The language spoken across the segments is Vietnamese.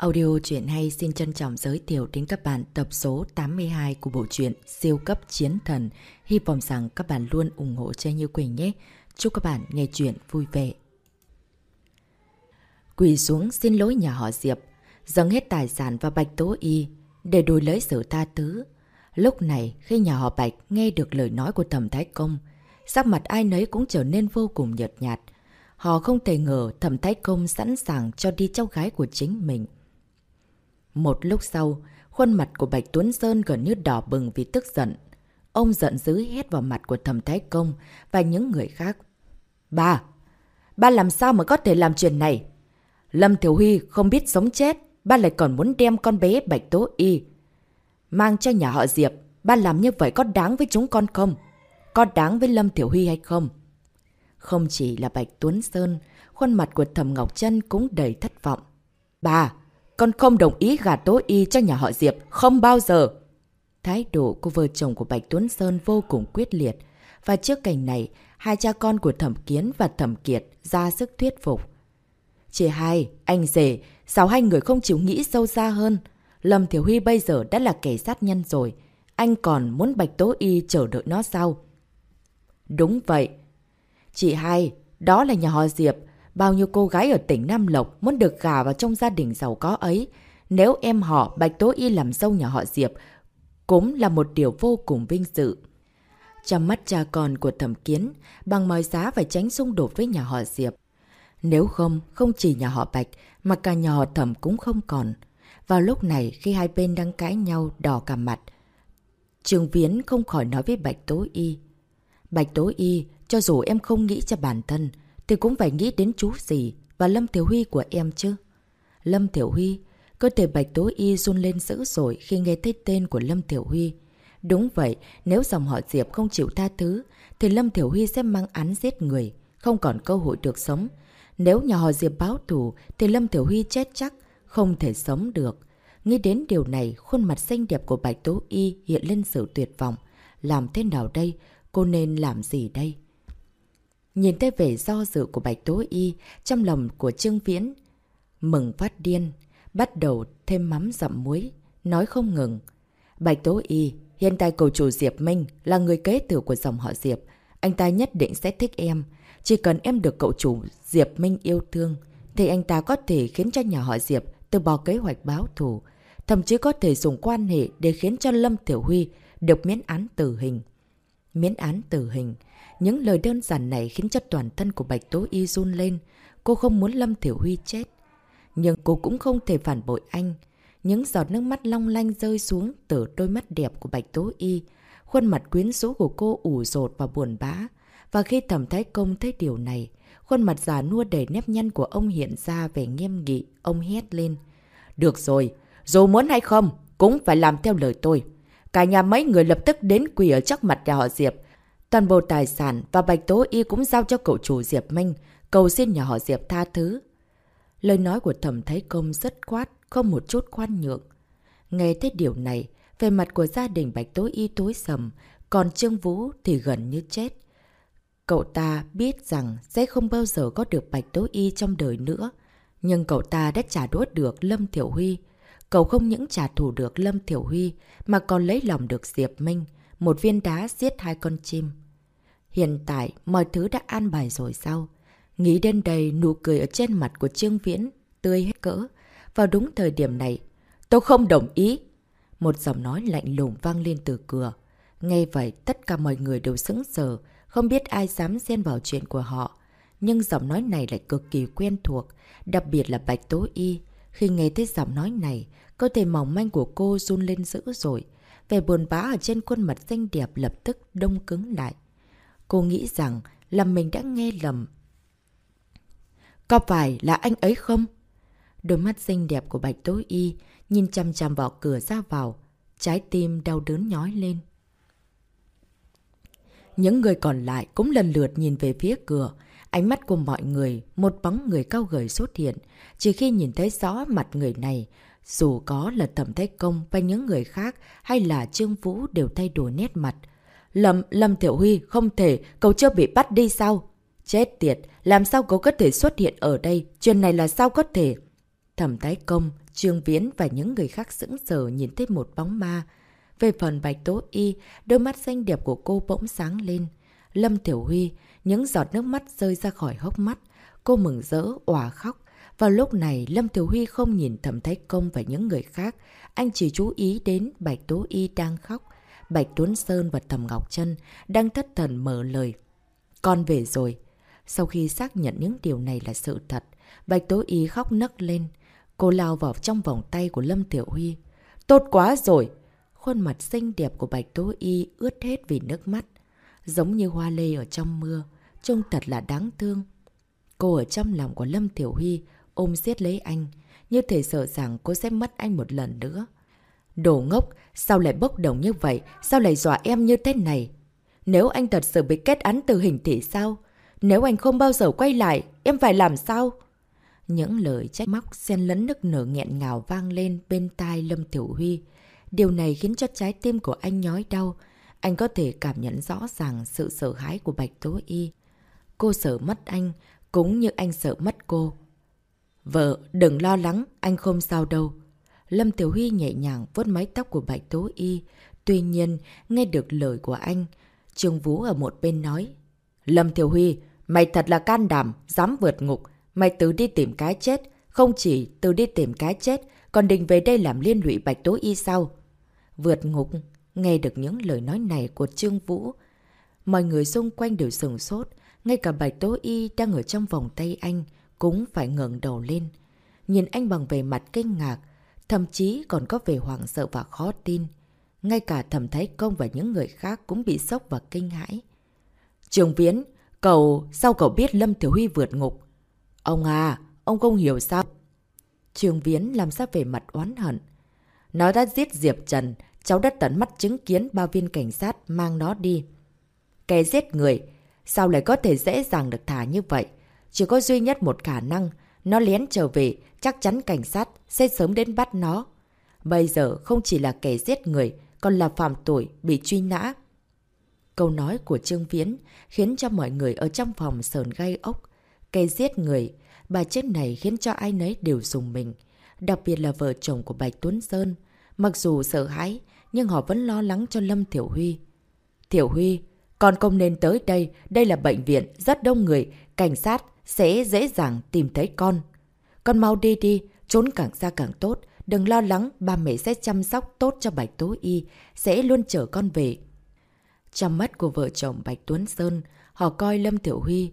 Audio truyện hay xin trân trọng giới thiệu đến các bạn tập số 82 của bộ truyện Siêu cấp chiến thần. Hy vọng rằng các bạn luôn ủng hộ cho Như Quỳnh nhé. Chúc các bạn nghe truyện vui vẻ. Quỳ xuống xin lỗi nhà họ Diệp, dâng hết tài sản và Bạch Tố Y để đổi lấy sự tha thứ. Lúc này khi nhà họ Bạch nghe được lời nói của Thẩm Thái Công, sắc mặt ai nấy cũng trở nên vô cùng nhợt nhạt. Họ không thể ngờ Thẩm Thái Công sẵn sàng cho đi cháu gái của chính mình. Một lúc sau, khuôn mặt của Bạch Tuấn Sơn gần như đỏ bừng vì tức giận. Ông giận dữ hét vào mặt của thẩm thái công và những người khác. Ba! Ba làm sao mà có thể làm chuyện này? Lâm Thiểu Huy không biết sống chết, ba lại còn muốn đem con bé Bạch Tố Y. Mang cho nhà họ Diệp, ba làm như vậy có đáng với chúng con không? Có đáng với Lâm Thiểu Huy hay không? Không chỉ là Bạch Tuấn Sơn, khuôn mặt của Thẩm Ngọc Trân cũng đầy thất vọng. Ba! Con không đồng ý gả tố y cho nhà họ Diệp, không bao giờ. Thái độ của vợ chồng của Bạch Tuấn Sơn vô cùng quyết liệt. Và trước cảnh này, hai cha con của Thẩm Kiến và Thẩm Kiệt ra sức thuyết phục. Chị hai, anh rể, sao hai người không chịu nghĩ sâu xa hơn? Lâm Thiểu Huy bây giờ đã là kẻ sát nhân rồi. Anh còn muốn Bạch Tố Y chờ đợi nó sao? Đúng vậy. Chị hai, đó là nhà họ Diệp. Bao nhiêu cô gái ở tỉnh Nam Lộc muốn được gà vào trong gia đình giàu có ấy. Nếu em họ Bạch Tố Y làm dâu nhà họ Diệp, cũng là một điều vô cùng vinh dự. Trong mắt cha con của thẩm kiến, bằng mọi giá phải tránh xung đột với nhà họ Diệp. Nếu không, không chỉ nhà họ Bạch, mà cả nhà họ thẩm cũng không còn. Vào lúc này, khi hai bên đang cãi nhau đỏ cả mặt, Trường Viễn không khỏi nói với Bạch Tố Y. Bạch Tố Y, cho dù em không nghĩ cho bản thân, thì cũng phải nghĩ đến chú gì và Lâm Tiểu Huy của em chứ. Lâm Tiểu Huy, cơ thể Bạch Tố Y run lên dữ dội khi nghe thấy tên của Lâm Tiểu Huy. Đúng vậy, nếu dòng họ Diệp không chịu tha thứ, thì Lâm Tiểu Huy sẽ mang án giết người, không còn cơ hội được sống. Nếu nhà họ Diệp báo thù, thì Lâm Tiểu Huy chết chắc, không thể sống được. Nghĩ đến điều này, khuôn mặt xinh đẹp của Bạch Tố Y hiện lên sự tuyệt vọng. Làm thế nào đây? Cô nên làm gì đây? Nhìn thấy vẻ do dự của Bạch Tố Y trong lòng của Trương Viễn. Mừng phát điên, bắt đầu thêm mắm dặm muối, nói không ngừng. Bạch Tố Y, hiện tại cầu chủ Diệp Minh là người kế tử của dòng họ Diệp. Anh ta nhất định sẽ thích em. Chỉ cần em được cậu chủ Diệp Minh yêu thương, thì anh ta có thể khiến cho nhà họ Diệp từ bỏ kế hoạch báo thù. Thậm chí có thể dùng quan hệ để khiến cho Lâm Tiểu Huy được miễn án tử hình. Miễn án tử hình những lời đơn giản này khiến cho toàn thân của Bạch Tố Y run lên. Cô không muốn Lâm Thiểu Huy chết. Nhưng cô cũng không thể phản bội anh. Những giọt nước mắt long lanh rơi xuống từ đôi mắt đẹp của Bạch Tố Y. Khuôn mặt quyến rũ của cô ủ rột và buồn bã. Và khi thẩm thái công thấy điều này, khuôn mặt già nua đầy nếp nhăn của ông hiện ra vẻ nghiêm nghị. Ông hét lên. Được rồi, dù muốn hay không, cũng phải làm theo lời tôi. Cả nhà mấy người lập tức đến quỳ ở trước mặt nhà họ Diệp, Toàn bộ tài sản và Bạch Tố Y cũng giao cho cậu chủ Diệp Minh, cầu xin nhà họ Diệp tha thứ. Lời nói của thẩm thấy công rất quát, không một chút khoan nhượng. Nghe thấy điều này, về mặt của gia đình Bạch Tố Y tối sầm, còn Trương Vũ thì gần như chết. Cậu ta biết rằng sẽ không bao giờ có được Bạch Tố Y trong đời nữa. Nhưng cậu ta đã trả đũa được Lâm Thiểu Huy. Cậu không những trả thù được Lâm Thiểu Huy mà còn lấy lòng được Diệp Minh một viên đá giết hai con chim. Hiện tại, mọi thứ đã an bài rồi sao? Nghĩ đến đây, nụ cười ở trên mặt của Trương Viễn, tươi hết cỡ. Vào đúng thời điểm này, tôi không đồng ý. Một giọng nói lạnh lùng vang lên từ cửa. Nghe vậy, tất cả mọi người đều sững sờ, không biết ai dám xen vào chuyện của họ. Nhưng giọng nói này lại cực kỳ quen thuộc, đặc biệt là Bạch Tố Y. Khi nghe thấy giọng nói này, cơ thể mỏng manh của cô run lên dữ rồi. Vẻ buồn bã ở trên khuôn mặt xinh đẹp lập tức đông cứng lại. Cô nghĩ rằng là mình đã nghe lầm. Có phải là anh ấy không? Đôi mắt xinh đẹp của Bạch tối Y nhìn chăm chăm vào cửa ra vào. Trái tim đau đớn nhói lên. Những người còn lại cũng lần lượt nhìn về phía cửa. Ánh mắt của mọi người, một bóng người cao gầy xuất hiện. Chỉ khi nhìn thấy rõ mặt người này, dù có là Thẩm Thế Công và những người khác hay là Trương Vũ đều thay đổi nét mặt. Lâm, Lâm Thiểu Huy, không thể, cậu chưa bị bắt đi sao? Chết tiệt, làm sao cậu có thể xuất hiện ở đây? Chuyện này là sao có thể? Thẩm Thái Công, Trương Viễn và những người khác sững sờ nhìn thấy một bóng ma. Về phần Bạch Tố Y, đôi mắt xanh đẹp của cô bỗng sáng lên. Lâm Tiểu Huy, những giọt nước mắt rơi ra khỏi hốc mắt. Cô mừng rỡ, òa khóc. Vào lúc này, Lâm Tiểu Huy không nhìn Thẩm Thái Công và những người khác. Anh chỉ chú ý đến Bạch Tố Y đang khóc. Bạch Tuấn Sơn và Thẩm Ngọc Trân đang thất thần mở lời. Con về rồi. Sau khi xác nhận những điều này là sự thật, Bạch Tố Y khóc nấc lên. Cô lao vào trong vòng tay của Lâm Tiểu Huy. Tốt quá rồi! Khuôn mặt xinh đẹp của Bạch Tố Y ướt hết vì nước mắt. Giống như hoa lê ở trong mưa. Trông thật là đáng thương. Cô ở trong lòng của Lâm Tiểu Huy ôm siết lấy anh. Như thể sợ rằng cô sẽ mất anh một lần nữa. Đồ ngốc! Sao lại bốc đồng như vậy? Sao lại dọa em như thế này? Nếu anh thật sự bị kết án tử hình thì sao? Nếu anh không bao giờ quay lại, em phải làm sao? Những lời trách móc xen lẫn nức nở nghẹn ngào vang lên bên tai Lâm Tiểu Huy. Điều này khiến cho trái tim của anh nhói đau. Anh có thể cảm nhận rõ ràng sự sợ hãi của Bạch Tố Y. Cô sợ mất anh, cũng như anh sợ mất cô. Vợ, đừng lo lắng, anh không sao đâu. Lâm Tiểu Huy nhẹ nhàng vuốt mái tóc của Bạch Tố Y. Tuy nhiên, nghe được lời của anh, Trương Vũ ở một bên nói. Lâm Tiểu Huy, mày thật là can đảm, dám vượt ngục. Mày tự đi tìm cái chết. Không chỉ tự đi tìm cái chết, còn định về đây làm liên lụy Bạch Tố Y sao? Vượt ngục, nghe được những lời nói này của Trương Vũ. Mọi người xung quanh đều sừng sốt. Ngay cả Bạch Tố Y đang ở trong vòng tay anh cũng phải ngẩng đầu lên. Nhìn anh bằng về mặt kinh ngạc, thậm chí còn có vẻ hoảng sợ và khó tin. Ngay cả thẩm thái công và những người khác cũng bị sốc và kinh hãi. Trường Viễn, cậu, sao cậu biết Lâm Thiểu Huy vượt ngục? Ông à, ông không hiểu sao? Trường Viễn làm sao về mặt oán hận. Nó đã giết Diệp Trần, cháu đã tận mắt chứng kiến ba viên cảnh sát mang nó đi. Kẻ giết người, sao lại có thể dễ dàng được thả như vậy? Chỉ có duy nhất một khả năng, nó lén trở về, chắc chắn cảnh sát sẽ sớm đến bắt nó. Bây giờ không chỉ là kẻ giết người, còn là phạm tội, bị truy nã. Câu nói của Trương Viễn khiến cho mọi người ở trong phòng sờn gai ốc. Kẻ giết người, bà chết này khiến cho ai nấy đều dùng mình. Đặc biệt là vợ chồng của Bạch Tuấn Sơn. Mặc dù sợ hãi, nhưng họ vẫn lo lắng cho Lâm Thiểu Huy. Thiểu Huy, con không nên tới đây, đây là bệnh viện, rất đông người, cảnh sát sẽ dễ dàng tìm thấy con. Con mau đi đi, trốn càng xa càng tốt, đừng lo lắng, ba mẹ sẽ chăm sóc tốt cho Bạch Tố Y, sẽ luôn chở con về. Trong mắt của vợ chồng Bạch Tuấn Sơn, họ coi Lâm Tiểu Huy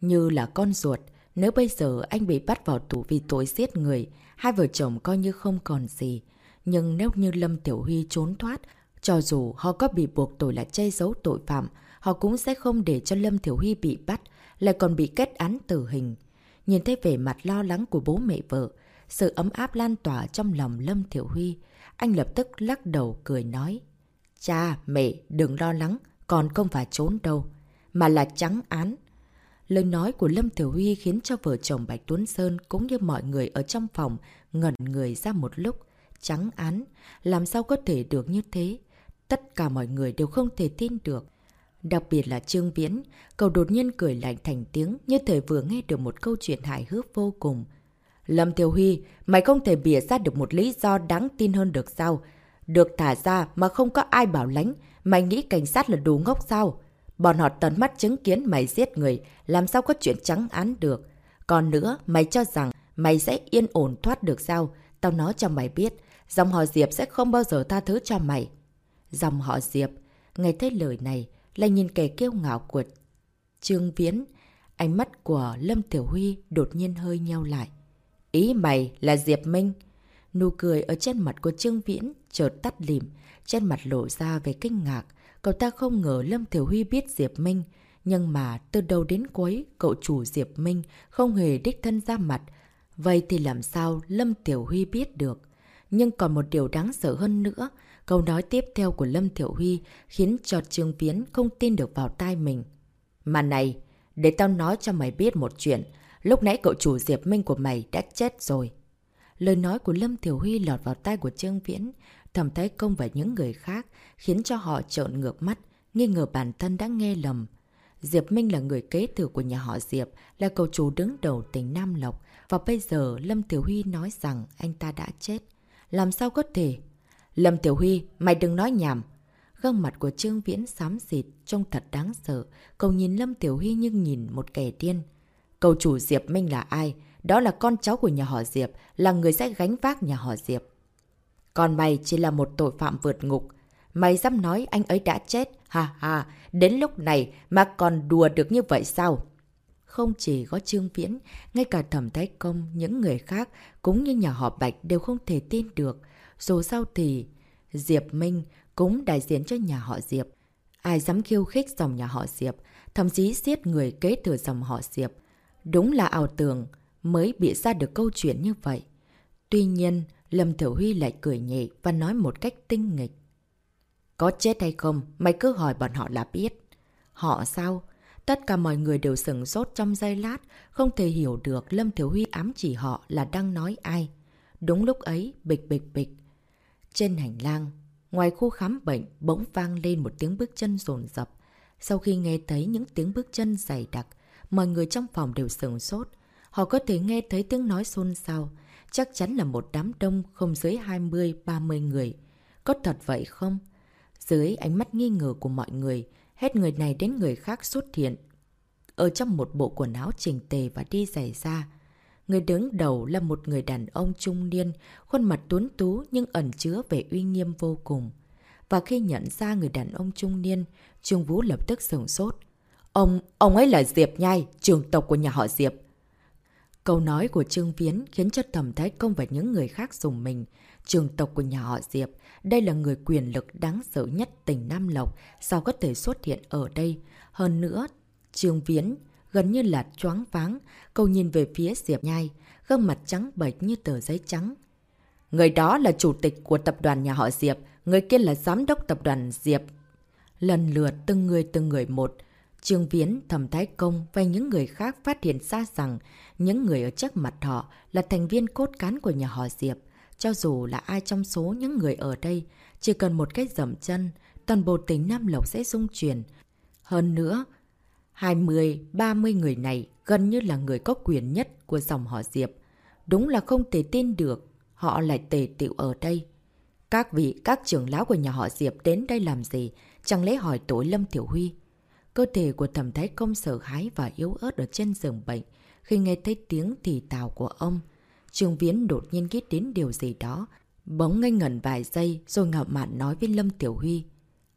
như là con ruột. Nếu bây giờ anh bị bắt vào tù vì tội giết người, hai vợ chồng coi như không còn gì. Nhưng nếu như Lâm Tiểu Huy trốn thoát, cho dù họ có bị buộc tội là che giấu tội phạm, họ cũng sẽ không để cho Lâm Tiểu Huy bị bắt, lại còn bị kết án tử hình. Nhìn thấy vẻ mặt lo lắng của bố mẹ vợ, sự ấm áp lan tỏa trong lòng Lâm Thiểu Huy, anh lập tức lắc đầu cười nói. Cha, mẹ, đừng lo lắng, còn không phải trốn đâu, mà là trắng án. Lời nói của Lâm Thiểu Huy khiến cho vợ chồng Bạch Tuấn Sơn cũng như mọi người ở trong phòng ngẩn người ra một lúc. Trắng án, làm sao có thể được như thế? Tất cả mọi người đều không thể tin được. Đặc biệt là Trương Viễn, cậu đột nhiên cười lạnh thành tiếng như thể vừa nghe được một câu chuyện hài hước vô cùng. Lâm Thiều Huy, mày không thể bịa ra được một lý do đáng tin hơn được sao? Được thả ra mà không có ai bảo lánh, mày nghĩ cảnh sát là đủ ngốc sao? Bọn họ tận mắt chứng kiến mày giết người, làm sao có chuyện trắng án được? Còn nữa, mày cho rằng mày sẽ yên ổn thoát được sao? Tao nói cho mày biết, dòng họ Diệp sẽ không bao giờ tha thứ cho mày. Dòng họ Diệp, nghe thấy lời này, lại nhìn kẻ kiêu ngạo của Trương Viễn. Ánh mắt của Lâm Tiểu Huy đột nhiên hơi nheo lại. Ý mày là Diệp Minh. Nụ cười ở trên mặt của Trương Viễn chợt tắt lìm, trên mặt lộ ra về kinh ngạc. Cậu ta không ngờ Lâm Tiểu Huy biết Diệp Minh, nhưng mà từ đầu đến cuối, cậu chủ Diệp Minh không hề đích thân ra mặt. Vậy thì làm sao Lâm Tiểu Huy biết được? Nhưng còn một điều đáng sợ hơn nữa, câu nói tiếp theo của Lâm thiệu Huy khiến cho Trương Viễn không tin được vào tai mình. Mà này, để tao nói cho mày biết một chuyện, Lúc nãy cậu chủ Diệp Minh của mày đã chết rồi. Lời nói của Lâm Thiểu Huy lọt vào tai của Trương Viễn, thầm thái công và những người khác, khiến cho họ trợn ngược mắt, nghi ngờ bản thân đã nghe lầm. Diệp Minh là người kế thừa của nhà họ Diệp, là cậu chủ đứng đầu tỉnh Nam Lộc. Và bây giờ Lâm Tiểu Huy nói rằng anh ta đã chết. Làm sao có thể? Lâm Tiểu Huy, mày đừng nói nhảm. Gương mặt của Trương Viễn xám xịt, trông thật đáng sợ. Cậu nhìn Lâm Tiểu Huy như nhìn một kẻ điên. Cầu chủ Diệp Minh là ai? Đó là con cháu của nhà họ Diệp, là người sẽ gánh vác nhà họ Diệp. Còn mày chỉ là một tội phạm vượt ngục. Mày dám nói anh ấy đã chết? Ha ha, đến lúc này mà còn đùa được như vậy sao? Không chỉ có Trương Viễn, ngay cả Thẩm Thái Công, những người khác cũng như nhà họ Bạch đều không thể tin được. Dù sao thì Diệp Minh cũng đại diện cho nhà họ Diệp. Ai dám khiêu khích dòng nhà họ Diệp, thậm chí giết người kế thừa dòng họ Diệp. Đúng là ảo tưởng mới bị ra được câu chuyện như vậy. Tuy nhiên, Lâm Thiểu Huy lại cười nhẹ và nói một cách tinh nghịch. Có chết hay không, mày cứ hỏi bọn họ là biết. Họ sao? Tất cả mọi người đều sừng sốt trong giây lát, không thể hiểu được Lâm Thiếu Huy ám chỉ họ là đang nói ai. Đúng lúc ấy, bịch bịch bịch. Trên hành lang, ngoài khu khám bệnh, bỗng vang lên một tiếng bước chân rồn rập. Sau khi nghe thấy những tiếng bước chân dày đặc, mọi người trong phòng đều sừng sốt. Họ có thể nghe thấy tiếng nói xôn xao. Chắc chắn là một đám đông không dưới 20-30 người. Có thật vậy không? Dưới ánh mắt nghi ngờ của mọi người, hết người này đến người khác xuất hiện. Ở trong một bộ quần áo chỉnh tề và đi giày da. Người đứng đầu là một người đàn ông trung niên, khuôn mặt tuấn tú nhưng ẩn chứa vẻ uy nghiêm vô cùng. Và khi nhận ra người đàn ông trung niên, Trương Vũ lập tức sửng sốt. Ông, ông ấy là Diệp Nhai, trường tộc của nhà họ Diệp. Câu nói của Trương Viễn khiến cho Thẩm Thái Công và những người khác dùng mình. Trường tộc của nhà họ Diệp, đây là người quyền lực đáng sợ nhất tỉnh Nam Lộc, sao có thể xuất hiện ở đây? Hơn nữa, Trương Viễn gần như là choáng váng, câu nhìn về phía Diệp Nhai, gương mặt trắng bệch như tờ giấy trắng. Người đó là chủ tịch của tập đoàn nhà họ Diệp, người kia là giám đốc tập đoàn Diệp. Lần lượt từng người từng người một, Trương Viễn, Thẩm Thái Công và những người khác phát hiện ra rằng những người ở trước mặt họ là thành viên cốt cán của nhà họ Diệp. Cho dù là ai trong số những người ở đây, chỉ cần một cái dầm chân, toàn bộ tỉnh Nam Lộc sẽ rung chuyển. Hơn nữa, 20-30 người này gần như là người có quyền nhất của dòng họ Diệp. Đúng là không thể tin được, họ lại tề tiệu ở đây. Các vị, các trưởng lão của nhà họ Diệp đến đây làm gì? Chẳng lẽ hỏi tối Lâm Tiểu Huy? Cơ thể của thẩm thái công sợ hãi và yếu ớt ở trên giường bệnh khi nghe thấy tiếng thì tào của ông. trường Viễn đột nhiên nghĩ đến điều gì đó. Bỗng ngây ngẩn vài giây rồi ngạo mạn nói với Lâm Tiểu Huy.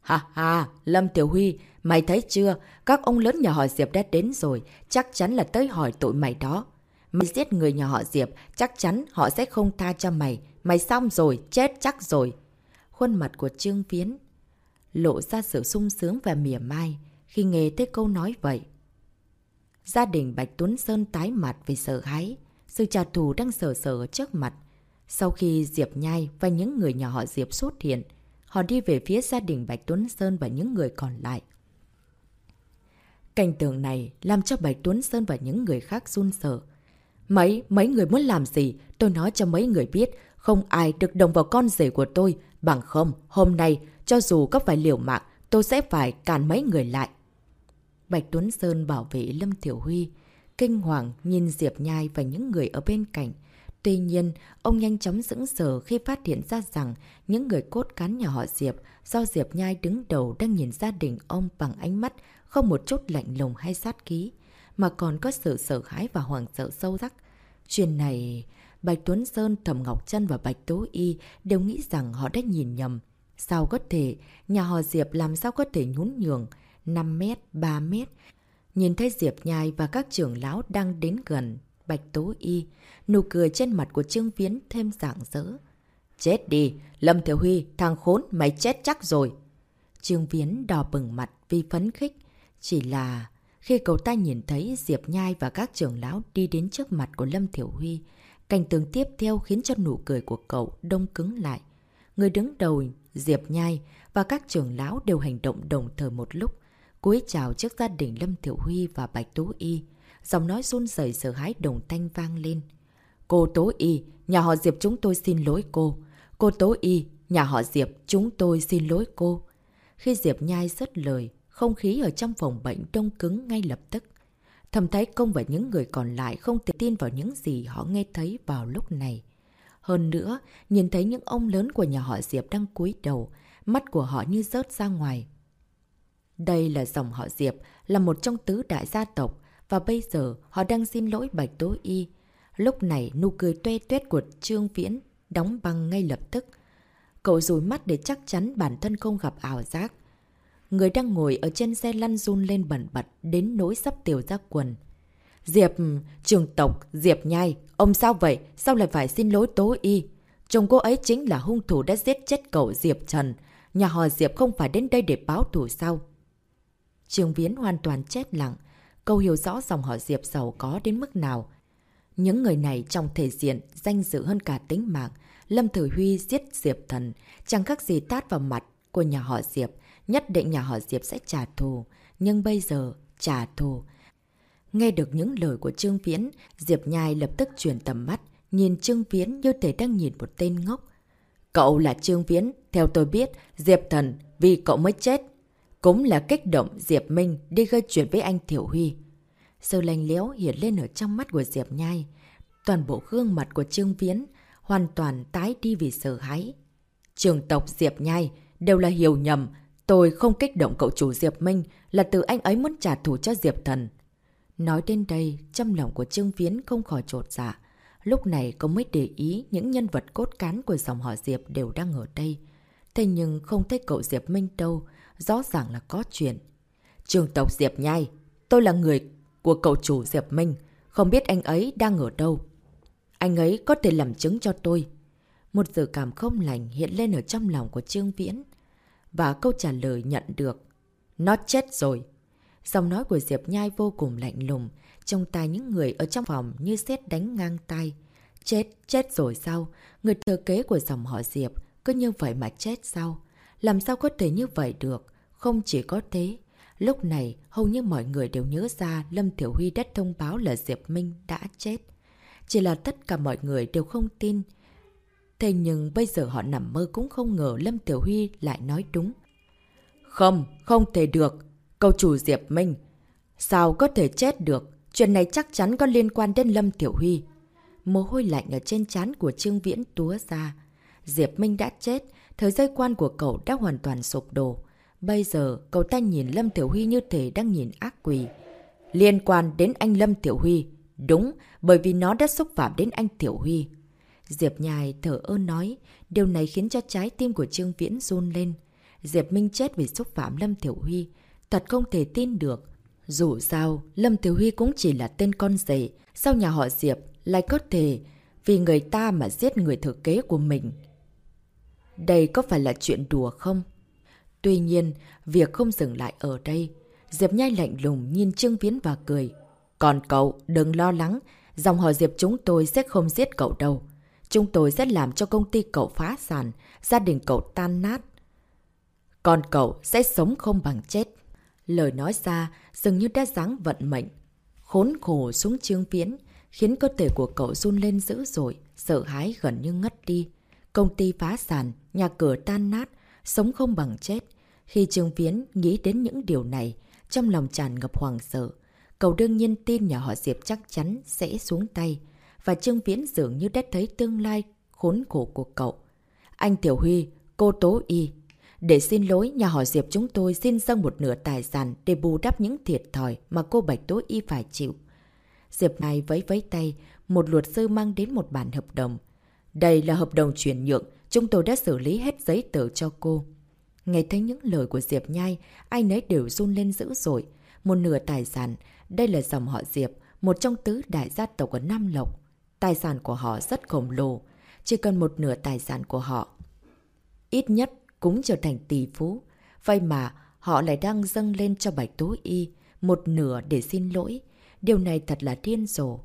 Ha ha, Lâm Tiểu Huy, mày thấy chưa? Các ông lớn nhà họ Diệp đã đến rồi, chắc chắn là tới hỏi tội mày đó. Mày giết người nhà họ Diệp, chắc chắn họ sẽ không tha cho mày. Mày xong rồi, chết chắc rồi. Khuôn mặt của Trương Viễn lộ ra sự sung sướng và mỉa mai khi nghe thấy câu nói vậy. Gia đình Bạch Tuấn Sơn tái mặt vì sợ hãi, sự trả thù đang sờ sờ trước mặt. Sau khi Diệp Nhai và những người nhà họ Diệp xuất hiện, họ đi về phía gia đình Bạch Tuấn Sơn và những người còn lại. Cảnh tượng này làm cho Bạch Tuấn Sơn và những người khác run sợ. Mấy, mấy người muốn làm gì? Tôi nói cho mấy người biết, không ai được đồng vào con rể của tôi. Bằng không, hôm nay, cho dù có phải liều mạng, tôi sẽ phải cản mấy người lại. Bạch Tuấn Sơn bảo vệ Lâm Thiểu Huy. Kinh hoàng nhìn Diệp Nhai và những người ở bên cạnh. Tuy nhiên, ông nhanh chóng dững sờ khi phát hiện ra rằng những người cốt cán nhà họ Diệp do Diệp Nhai đứng đầu đang nhìn gia đình ông bằng ánh mắt không một chút lạnh lùng hay sát ký, mà còn có sự sợ hãi và hoàng sợ sâu sắc. Chuyện này, Bạch Tuấn Sơn, Thẩm Ngọc Trân và Bạch Tố Y đều nghĩ rằng họ đã nhìn nhầm. Sao có thể, nhà họ Diệp làm sao có thể nhún nhường, 5 mét, 3 mét. Nhìn thấy Diệp Nhai và các trưởng lão đang đến gần Bạch Tố Y, nụ cười trên mặt của Trương Viễn thêm rạng rỡ. Chết đi, Lâm Thiểu Huy, thằng khốn, mày chết chắc rồi. Trương Viễn đỏ bừng mặt vì phấn khích. Chỉ là khi cậu ta nhìn thấy Diệp Nhai và các trưởng lão đi đến trước mặt của Lâm Thiểu Huy, cảnh tượng tiếp theo khiến cho nụ cười của cậu đông cứng lại. Người đứng đầu, Diệp Nhai và các trưởng lão đều hành động đồng thời một lúc cúi chào trước gia đình Lâm Thiểu Huy và Bạch Tố Y. Giọng nói run rẩy sợ hãi đồng thanh vang lên. Cô Tố Y, nhà họ Diệp chúng tôi xin lỗi cô. Cô Tố Y, nhà họ Diệp chúng tôi xin lỗi cô. Khi Diệp nhai dứt lời, không khí ở trong phòng bệnh đông cứng ngay lập tức. thầm Thái Công và những người còn lại không thể tin vào những gì họ nghe thấy vào lúc này. Hơn nữa, nhìn thấy những ông lớn của nhà họ Diệp đang cúi đầu, mắt của họ như rớt ra ngoài. Đây là dòng họ Diệp, là một trong tứ đại gia tộc, và bây giờ họ đang xin lỗi Bạch Tố Y. Lúc này nụ cười tuê tuyết của Trương Viễn đóng băng ngay lập tức. Cậu rùi mắt để chắc chắn bản thân không gặp ảo giác. Người đang ngồi ở trên xe lăn run lên bẩn bật đến nỗi sắp tiểu ra quần. Diệp, trường tộc, Diệp nhai, ông sao vậy? Sao lại phải xin lỗi Tố Y? Chồng cô ấy chính là hung thủ đã giết chết cậu Diệp Trần. Nhà họ Diệp không phải đến đây để báo thủ sao? Trường Viễn hoàn toàn chết lặng. Câu hiểu rõ dòng họ Diệp giàu có đến mức nào. Những người này trong thể diện, danh dự hơn cả tính mạng. Lâm Thử Huy giết Diệp Thần, chẳng khác gì tát vào mặt của nhà họ Diệp. Nhất định nhà họ Diệp sẽ trả thù. Nhưng bây giờ, trả thù. Nghe được những lời của Trương Viễn, Diệp Nhai lập tức chuyển tầm mắt, nhìn Trương Viễn như thể đang nhìn một tên ngốc. Cậu là Trương Viễn, theo tôi biết, Diệp Thần vì cậu mới chết. Cũng là kích động Diệp Minh đi gây chuyện với anh Thiểu Huy. Sơ lanh liễu hiện lên ở trong mắt của Diệp Nhai. Toàn bộ gương mặt của Trương Viễn hoàn toàn tái đi vì sợ hãi. Trường tộc Diệp Nhai đều là hiểu nhầm. Tôi không kích động cậu chủ Diệp Minh là từ anh ấy muốn trả thù cho Diệp Thần. Nói đến đây, trong lòng của Trương Viễn không khỏi trột dạ. Lúc này cậu mới để ý những nhân vật cốt cán của dòng họ Diệp đều đang ở đây. Thế nhưng không thấy cậu Diệp Minh đâu, rõ ràng là có chuyện. Trường tộc Diệp Nhai, tôi là người của cậu chủ Diệp Minh, không biết anh ấy đang ở đâu. Anh ấy có thể làm chứng cho tôi. Một dự cảm không lành hiện lên ở trong lòng của Trương Viễn. Và câu trả lời nhận được. Nó chết rồi. Giọng nói của Diệp Nhai vô cùng lạnh lùng, trong tai những người ở trong phòng như xét đánh ngang tay. Chết, chết rồi sao? Người thừa kế của dòng họ Diệp cứ như vậy mà chết sao? Làm sao có thể như vậy được? Không chỉ có thế. Lúc này, hầu như mọi người đều nhớ ra Lâm Thiểu Huy đã thông báo là Diệp Minh đã chết. Chỉ là tất cả mọi người đều không tin. Thế nhưng bây giờ họ nằm mơ cũng không ngờ Lâm Tiểu Huy lại nói đúng. Không, không thể được. Cậu chủ Diệp Minh. Sao có thể chết được? Chuyện này chắc chắn có liên quan đến Lâm Tiểu Huy. Mồ hôi lạnh ở trên trán của Trương Viễn túa ra. Diệp Minh đã chết, thời gian quan của cậu đã hoàn toàn sụp đổ. Bây giờ, cậu ta nhìn Lâm Tiểu Huy như thể đang nhìn ác quỷ. Liên quan đến anh Lâm Tiểu Huy. Đúng, bởi vì nó đã xúc phạm đến anh Tiểu Huy. Diệp Nhài thở ơn nói, điều này khiến cho trái tim của Trương Viễn run lên. Diệp Minh chết vì xúc phạm Lâm Tiểu Huy. Thật không thể tin được. Dù sao, Lâm Tiểu Huy cũng chỉ là tên con rể. Sao nhà họ Diệp lại có thể vì người ta mà giết người thừa kế của mình? Đây có phải là chuyện đùa không? Tuy nhiên, việc không dừng lại ở đây. Diệp Nhai lạnh lùng nhìn Trương Viễn và cười. Còn cậu, đừng lo lắng. Dòng họ Diệp chúng tôi sẽ không giết cậu đâu. Chúng tôi sẽ làm cho công ty cậu phá sản, gia đình cậu tan nát. Còn cậu sẽ sống không bằng chết. Lời nói ra dường như đã dáng vận mệnh. Khốn khổ xuống trương viễn, khiến cơ thể của cậu run lên dữ dội, sợ hãi gần như ngất đi. Công ty phá sản, nhà cửa tan nát, sống không bằng chết. Khi Trương Viễn nghĩ đến những điều này, trong lòng tràn ngập hoàng sợ. Cậu đương nhiên tin nhà họ Diệp chắc chắn sẽ xuống tay. Và Trương Viễn dường như đã thấy tương lai khốn khổ của cậu. Anh Tiểu Huy, cô Tố Y. Để xin lỗi, nhà họ Diệp chúng tôi xin dâng một nửa tài sản để bù đắp những thiệt thòi mà cô Bạch Tố Y phải chịu. Diệp này vẫy vẫy tay, một luật sư mang đến một bản hợp đồng. Đây là hợp đồng chuyển nhượng, chúng tôi đã xử lý hết giấy tờ cho cô. Nghe thấy những lời của Diệp Nhai, ai nấy đều run lên dữ dội. Một nửa tài sản, đây là dòng họ Diệp, một trong tứ đại gia tộc ở Nam Lộc. Tài sản của họ rất khổng lồ, chỉ cần một nửa tài sản của họ. Ít nhất cũng trở thành tỷ phú. Vậy mà họ lại đang dâng lên cho Bạch Tố Y một nửa để xin lỗi. Điều này thật là thiên rồ.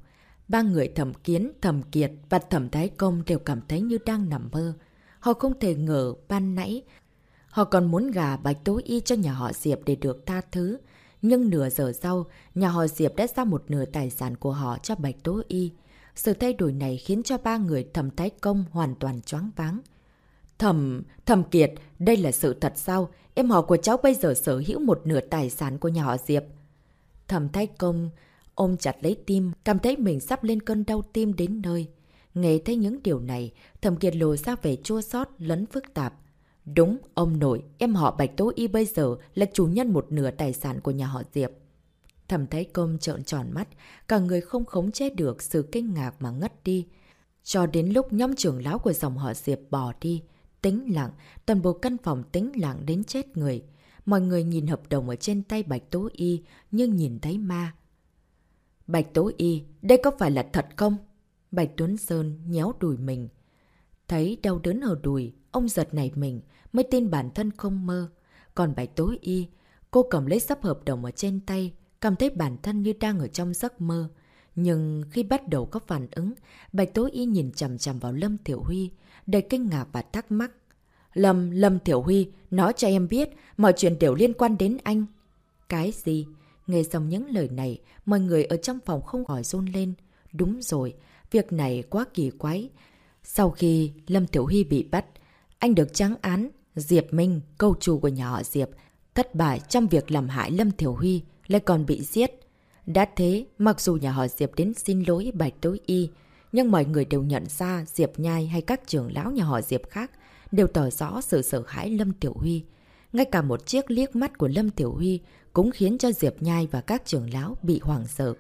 Ba người thẩm kiến, thẩm kiệt và thẩm thái công đều cảm thấy như đang nằm mơ. Họ không thể ngờ ban nãy Họ còn muốn gà Bạch Tố Y cho nhà họ Diệp để được tha thứ. Nhưng nửa giờ sau, nhà họ Diệp đã giao một nửa tài sản của họ cho Bạch Tố Y. Sự thay đổi này khiến cho ba người thẩm thái công hoàn toàn choáng váng. Thẩm, thẩm kiệt, đây là sự thật sao? Em họ của cháu bây giờ sở hữu một nửa tài sản của nhà họ Diệp. Thẩm thái công ôm chặt lấy tim, cảm thấy mình sắp lên cơn đau tim đến nơi. Nghe thấy những điều này, thầm kiệt lồ ra vẻ chua xót lẫn phức tạp. Đúng, ông nội, em họ Bạch Tố Y bây giờ là chủ nhân một nửa tài sản của nhà họ Diệp. Thầm thấy công trợn tròn mắt, cả người không khống chế được sự kinh ngạc mà ngất đi. Cho đến lúc nhóm trưởng lão của dòng họ Diệp bỏ đi, tĩnh lặng, toàn bộ căn phòng tĩnh lặng đến chết người. Mọi người nhìn hợp đồng ở trên tay Bạch Tố Y, nhưng nhìn thấy ma. Bạch Tố Y, đây có phải là thật không? Bạch Tuấn Sơn nhéo đùi mình. Thấy đau đớn ở đùi, ông giật nảy mình, mới tin bản thân không mơ. Còn Bạch Tố Y, cô cầm lấy sắp hợp đồng ở trên tay, cảm thấy bản thân như đang ở trong giấc mơ. Nhưng khi bắt đầu có phản ứng, Bạch Tố Y nhìn chầm chầm vào Lâm Thiểu Huy, đầy kinh ngạc và thắc mắc. Lâm, Lâm Thiểu Huy, nói cho em biết, mọi chuyện đều liên quan đến anh. Cái gì? Nghe xong những lời này, mọi người ở trong phòng không khỏi run lên. Đúng rồi, việc này quá kỳ quái. Sau khi Lâm Tiểu Huy bị bắt, anh được trắng án, Diệp Minh, câu chủ của nhà họ Diệp, thất bại trong việc làm hại Lâm Tiểu Huy, lại còn bị giết. Đã thế, mặc dù nhà họ Diệp đến xin lỗi Bạch Tối Y, nhưng mọi người đều nhận ra Diệp Nhai hay các trưởng lão nhà họ Diệp khác đều tỏ rõ sự sợ hãi Lâm Tiểu Huy. Ngay cả một chiếc liếc mắt của Lâm Tiểu Huy cũng khiến cho Diệp Nhai và các trưởng lão bị hoảng sợ.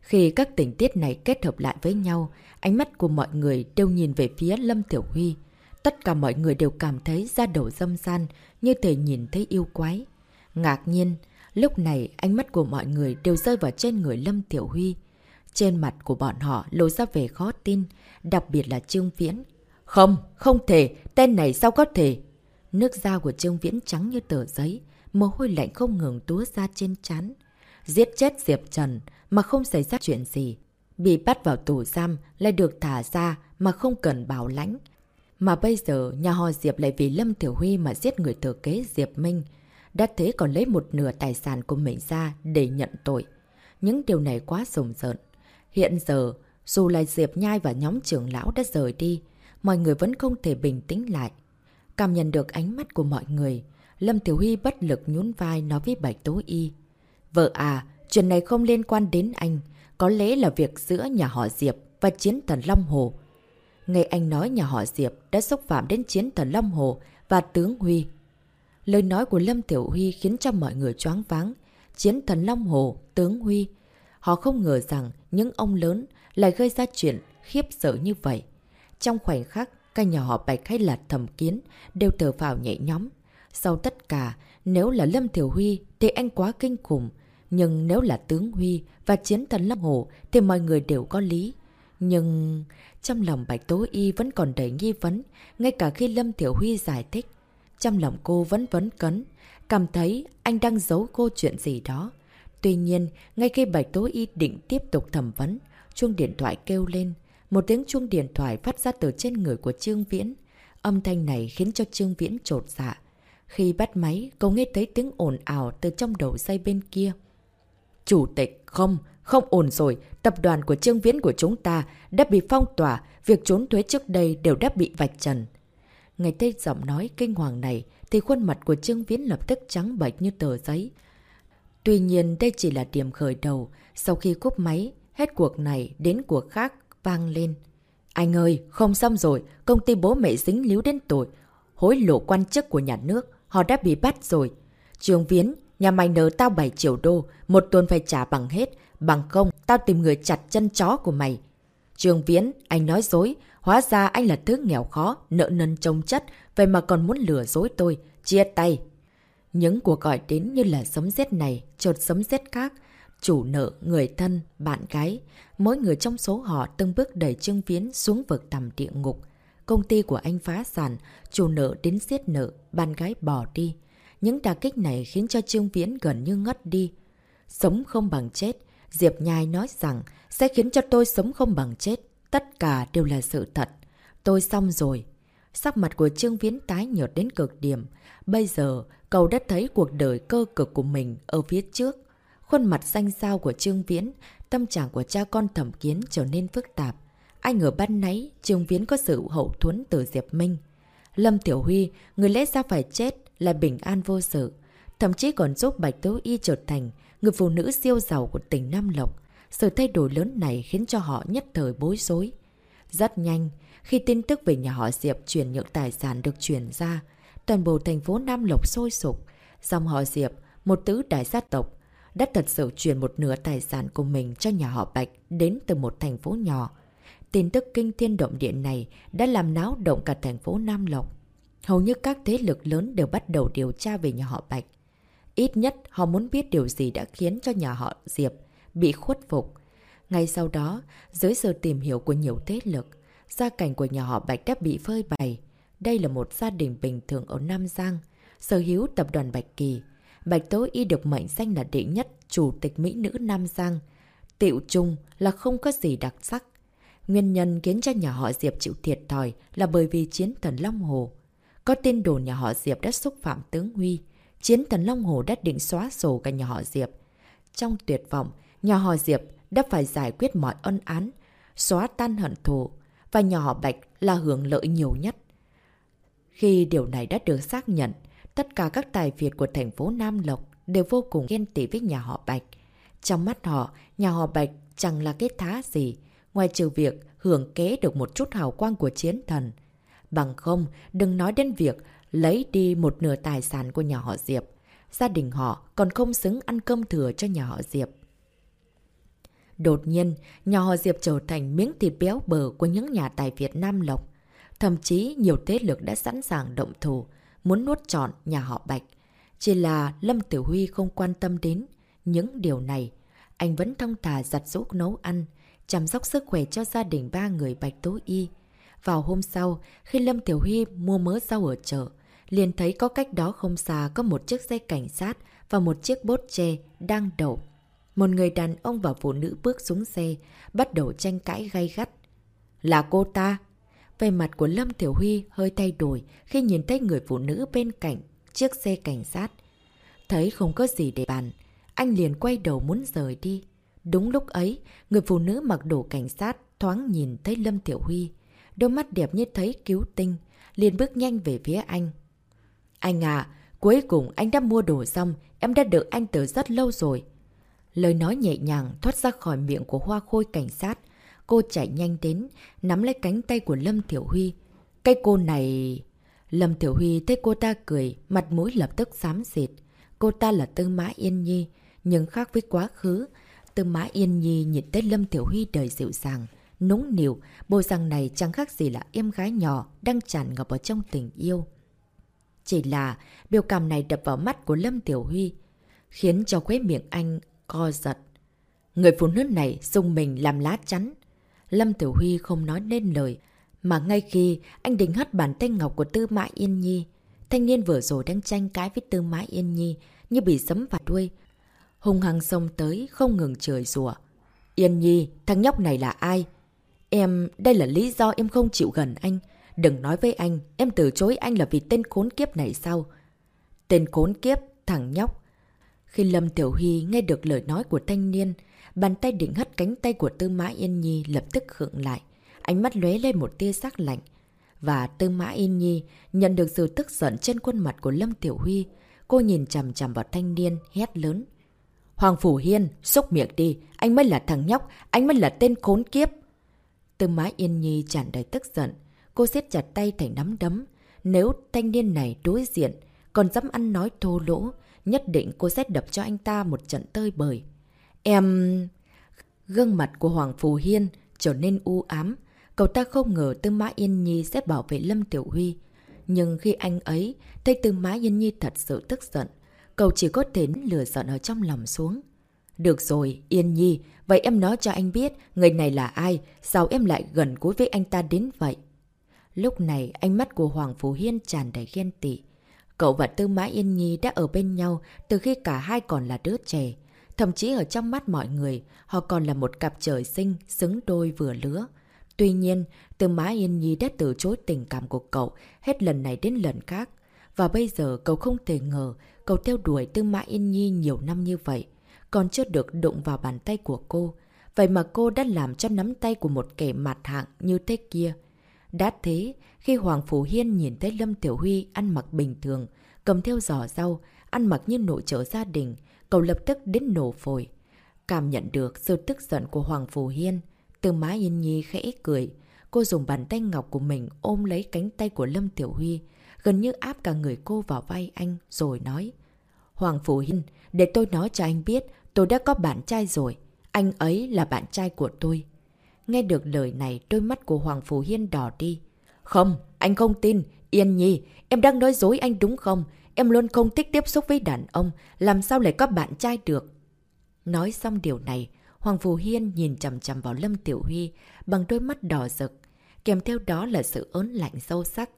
Khi các tình tiết này kết hợp lại với nhau, ánh mắt của mọi người đều nhìn về phía Lâm Tiểu Huy. Tất cả mọi người đều cảm thấy da đầu dâm gian, như thể nhìn thấy yêu quái. Ngạc nhiên, lúc này ánh mắt của mọi người đều rơi vào trên người Lâm Tiểu Huy. Trên mặt của bọn họ lộ ra vẻ khó tin, đặc biệt là Trương Viễn. Không, không thể, tên này sao có thể? Nước da của Trương Viễn trắng như tờ giấy, mồ hôi lạnh không ngừng túa ra trên chán. Giết chết Diệp Trần mà không xảy ra chuyện gì. Bị bắt vào tù giam lại được thả ra mà không cần bảo lãnh. Mà bây giờ nhà họ Diệp lại vì Lâm Tiểu Huy mà giết người thừa kế Diệp Minh. Đã thế còn lấy một nửa tài sản của mình ra để nhận tội. Những điều này quá rùng rợn. Hiện giờ, dù là Diệp Nhai và nhóm trưởng lão đã rời đi, mọi người vẫn không thể bình tĩnh lại. Cảm nhận được ánh mắt của mọi người, Lâm Tiểu Huy bất lực nhún vai nói với Bạch Tố Y. Vợ à, chuyện này không liên quan đến anh, có lẽ là việc giữa nhà họ Diệp và chiến thần Long Hồ. Nghe anh nói nhà họ Diệp đã xúc phạm đến chiến thần Long Hồ và tướng Huy. Lời nói của Lâm Tiểu Huy khiến cho mọi người choáng váng. Chiến thần Long Hồ, tướng Huy. Họ không ngờ rằng những ông lớn lại gây ra chuyện khiếp sợ như vậy. Trong khoảnh khắc, các nhà họ Bạch hay là thầm kiến đều thở vào nhẹ nhóm. Sau tất cả, nếu là Lâm Thiểu Huy thì anh quá kinh khủng. Nhưng nếu là tướng Huy và chiến thần Lâm Hồ thì mọi người đều có lý. Nhưng trong lòng Bạch Tố Y vẫn còn đầy nghi vấn, ngay cả khi Lâm Thiểu Huy giải thích. Trong lòng cô vẫn vấn cấn, cảm thấy anh đang giấu cô chuyện gì đó. Tuy nhiên, ngay khi Bạch Tố Y định tiếp tục thẩm vấn, chuông điện thoại kêu lên. Một tiếng chuông điện thoại phát ra từ trên người của Trương Viễn. Âm thanh này khiến cho Trương Viễn trột dạ. Khi bắt máy, cậu nghe thấy tiếng ồn ào từ trong đầu dây bên kia. Chủ tịch, không, không ổn rồi. Tập đoàn của Trương Viễn của chúng ta đã bị phong tỏa. Việc trốn thuế trước đây đều đã bị vạch trần. Ngày tê giọng nói kinh hoàng này, thì khuôn mặt của Trương Viễn lập tức trắng bệch như tờ giấy. Tuy nhiên đây chỉ là điểm khởi đầu. Sau khi cúp máy, hết cuộc này đến cuộc khác vang lên. Anh ơi, không xong rồi, công ty bố mẹ dính líu đến tội. Hối lộ quan chức của nhà nước, họ đã bị bắt rồi. Trường Viễn, nhà mày nợ tao 7 triệu đô, một tuần phải trả bằng hết, bằng không tao tìm người chặt chân chó của mày. Trường Viễn, anh nói dối, hóa ra anh là thứ nghèo khó, nợ nần trông chất, vậy mà còn muốn lừa dối tôi, chia tay. Những cuộc gọi đến như là sấm rét này, chột sấm rét khác, chủ nợ, người thân, bạn gái, mỗi người trong số họ từng bước đẩy Trương Viễn xuống vực tầm địa ngục. Công ty của anh phá sản, chủ nợ đến giết nợ, bạn gái bỏ đi. Những đả kích này khiến cho Trương Viễn gần như ngất đi. Sống không bằng chết, Diệp Nhai nói rằng sẽ khiến cho tôi sống không bằng chết. Tất cả đều là sự thật. Tôi xong rồi. Sắc mặt của Trương Viễn tái nhợt đến cực điểm. Bây giờ, cậu đã thấy cuộc đời cơ cực của mình ở phía trước. Khuôn mặt xanh xao của Trương Viễn, tâm trạng của cha con thẩm kiến trở nên phức tạp. Anh ở ban nấy, Trương Viễn có sự hậu thuẫn từ Diệp Minh. Lâm Tiểu Huy, người lẽ ra phải chết, là bình an vô sự. Thậm chí còn giúp Bạch Tố Y trở thành người phụ nữ siêu giàu của tỉnh Nam Lộc. Sự thay đổi lớn này khiến cho họ nhất thời bối rối. Rất nhanh, khi tin tức về nhà họ Diệp chuyển nhượng tài sản được chuyển ra, toàn bộ thành phố Nam Lộc sôi sục. Dòng họ Diệp, một tứ đại gia tộc, đã thật sự chuyển một nửa tài sản của mình cho nhà họ Bạch đến từ một thành phố nhỏ. Tin tức kinh thiên động địa này đã làm náo động cả thành phố Nam Lộc. Hầu như các thế lực lớn đều bắt đầu điều tra về nhà họ Bạch. Ít nhất họ muốn biết điều gì đã khiến cho nhà họ Diệp bị khuất phục. Ngay sau đó, dưới sự tìm hiểu của nhiều thế lực, gia cảnh của nhà họ Bạch đã bị phơi bày. Đây là một gia đình bình thường ở Nam Giang, sở hữu tập đoàn Bạch Kỳ. Bạch Tố Y được mệnh danh là đệ nhất chủ tịch Mỹ nữ Nam Giang. Tiệu chung là không có gì đặc sắc. Nguyên nhân khiến cho nhà họ Diệp chịu thiệt thòi là bởi vì chiến thần Long Hồ. Có tin đồn nhà họ Diệp đã xúc phạm tướng Huy. Chiến thần Long Hồ đã định xóa sổ cả nhà họ Diệp. Trong tuyệt vọng, nhà họ Diệp đã phải giải quyết mọi ân án, xóa tan hận thù, và nhà họ Bạch là hưởng lợi nhiều nhất. Khi điều này đã được xác nhận, tất cả các tài Việt của thành phố Nam Lộc đều vô cùng ghen tị với nhà họ Bạch. Trong mắt họ, nhà họ Bạch chẳng là cái thá gì, ngoài trừ việc hưởng kế được một chút hào quang của chiến thần. Bằng không, đừng nói đến việc lấy đi một nửa tài sản của nhà họ Diệp. Gia đình họ còn không xứng ăn cơm thừa cho nhà họ Diệp. Đột nhiên, nhà họ Diệp trở thành miếng thịt béo bờ của những nhà tài Việt Nam Lộc. Thậm chí nhiều thế lực đã sẵn sàng động thủ, muốn nuốt trọn nhà họ Bạch. Chỉ là Lâm Tiểu Huy không quan tâm đến những điều này. Anh vẫn thông thả giặt rũ nấu ăn, chăm sóc sức khỏe cho gia đình ba người Bạch Tố Y. Vào hôm sau, khi Lâm Tiểu Huy mua mớ rau ở chợ, liền thấy có cách đó không xa có một chiếc xe cảnh sát và một chiếc bốt tre đang đậu. Một người đàn ông và phụ nữ bước xuống xe, bắt đầu tranh cãi gay gắt. Là cô ta! Về mặt của Lâm Tiểu Huy hơi thay đổi khi nhìn thấy người phụ nữ bên cạnh chiếc xe cảnh sát. Thấy không có gì để bàn, anh liền quay đầu muốn rời đi. Đúng lúc ấy, người phụ nữ mặc đồ cảnh sát thoáng nhìn thấy Lâm Tiểu Huy. Đôi mắt đẹp như thấy cứu tinh, liền bước nhanh về phía anh. Anh à, cuối cùng anh đã mua đồ xong, em đã đợi anh từ rất lâu rồi. Lời nói nhẹ nhàng thoát ra khỏi miệng của hoa khôi cảnh sát. Cô chạy nhanh đến, nắm lấy cánh tay của Lâm Thiểu Huy. Cái cô này... Lâm Thiểu Huy thấy cô ta cười, mặt mũi lập tức xám xịt. Cô ta là Tư Mã Yên Nhi, nhưng khác với quá khứ. Tư Mã Yên Nhi nhìn thấy Lâm Thiểu Huy đời dịu dàng, núng nịu, bộ răng này chẳng khác gì là em gái nhỏ đang tràn ngập ở trong tình yêu. Chỉ là biểu cảm này đập vào mắt của Lâm Tiểu Huy, khiến cho khuế miệng anh co giật. Người phụ nữ này dùng mình làm lá chắn. Lâm Tiểu Huy không nói nên lời, mà ngay khi anh định hất bàn tay ngọc của Tư Mã Yên Nhi, thanh niên vừa rồi đang tranh cãi với Tư Mã Yên Nhi như bị sấm vào đuôi. Hùng hăng xông tới, không ngừng trời rùa. Yên Nhi, thằng nhóc này là ai? Em, đây là lý do em không chịu gần anh. Đừng nói với anh, em từ chối anh là vì tên khốn kiếp này sao? Tên khốn kiếp, thằng nhóc. Khi Lâm Tiểu Huy nghe được lời nói của thanh niên, bàn tay định hất cánh tay của Tư Mã Yên Nhi lập tức khựng lại. Ánh mắt lóe lên một tia sắc lạnh. Và Tư Mã Yên Nhi nhận được sự tức giận trên khuôn mặt của Lâm Tiểu Huy. Cô nhìn chằm chằm vào thanh niên, hét lớn. Hoàng Phủ Hiên, xúc miệng đi, anh mới là thằng nhóc, anh mới là tên khốn kiếp. Tư Mã Yên Nhi tràn đầy tức giận. Cô siết chặt tay thành nắm đấm. Nếu thanh niên này đối diện, còn dám ăn nói thô lỗ, nhất định cô sẽ đập cho anh ta một trận tơi bời. Em... Gương mặt của Hoàng Phù Hiên trở nên u ám. Cậu ta không ngờ Tư Mã Yên Nhi sẽ bảo vệ Lâm Tiểu Huy. Nhưng khi anh ấy thấy Tư Mã Yên Nhi thật sự tức giận, cậu chỉ có thể lừa giận ở trong lòng xuống. Được rồi, Yên Nhi, vậy em nói cho anh biết người này là ai, sao em lại gần gũi với anh ta đến vậy? Lúc này, ánh mắt của Hoàng Phú Hiên tràn đầy ghen tị. Cậu và Tư Mã Yên Nhi đã ở bên nhau từ khi cả hai còn là đứa trẻ. Thậm chí ở trong mắt mọi người, họ còn là một cặp trời sinh, xứng đôi vừa lứa. Tuy nhiên, Tư Mã Yên Nhi đã từ chối tình cảm của cậu hết lần này đến lần khác. Và bây giờ cậu không thể ngờ cậu theo đuổi Tư Mã Yên Nhi nhiều năm như vậy. Còn chưa được đụng vào bàn tay của cô. Vậy mà cô đã làm cho nắm tay của một kẻ mặt hạng như thế kia. Đã thế, khi Hoàng Phủ Hiên nhìn thấy Lâm Tiểu Huy ăn mặc bình thường, cầm theo giỏ rau, ăn mặc như nội trợ gia đình, cậu lập tức đến nổ phổi. Cảm nhận được sự tức giận của Hoàng phủ Hiên, từ má Yên Nhi khẽ cười. Cô dùng bàn tay ngọc của mình ôm lấy cánh tay của Lâm Tiểu Huy, gần như áp cả người cô vào vai anh rồi nói. Hoàng phủ Hiên, để tôi nói cho anh biết, tôi đã có bạn trai rồi. Anh ấy là bạn trai của tôi. Nghe được lời này, đôi mắt của Hoàng Phù Hiên đỏ đi. Không, anh không tin. Yên Nhi, em đang nói dối anh đúng không? Em luôn không thích tiếp xúc với đàn ông, làm sao lại có bạn trai được? Nói xong điều này, Hoàng Phù Hiên nhìn chầm chầm vào Lâm Tiểu Huy bằng đôi mắt đỏ rực, kèm theo đó là sự ớn lạnh sâu sắc.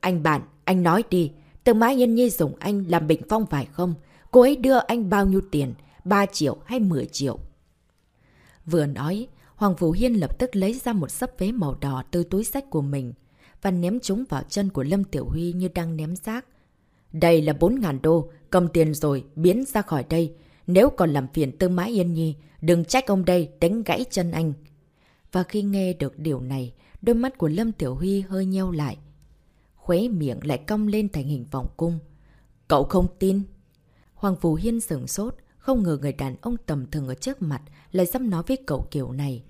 Anh bạn, anh nói đi, từ mãi Yên Nhi dùng anh làm bình phong phải không? Cô ấy đưa anh bao nhiêu tiền? 3 triệu hay 10 triệu? Vừa nói, Hoàng Vũ Hiên lập tức lấy ra một sấp vé màu đỏ từ túi sách của mình và ném chúng vào chân của Lâm Tiểu Huy như đang ném rác. Đây là 4.000 đô, cầm tiền rồi, biến ra khỏi đây. Nếu còn làm phiền Tư Mã Yên Nhi, đừng trách ông đây đánh gãy chân anh. Và khi nghe được điều này, đôi mắt của Lâm Tiểu Huy hơi nheo lại. Khuế miệng lại cong lên thành hình vòng cung. Cậu không tin? Hoàng Phú Hiên sửng sốt, không ngờ người đàn ông tầm thường ở trước mặt lại dám nói với cậu kiểu này.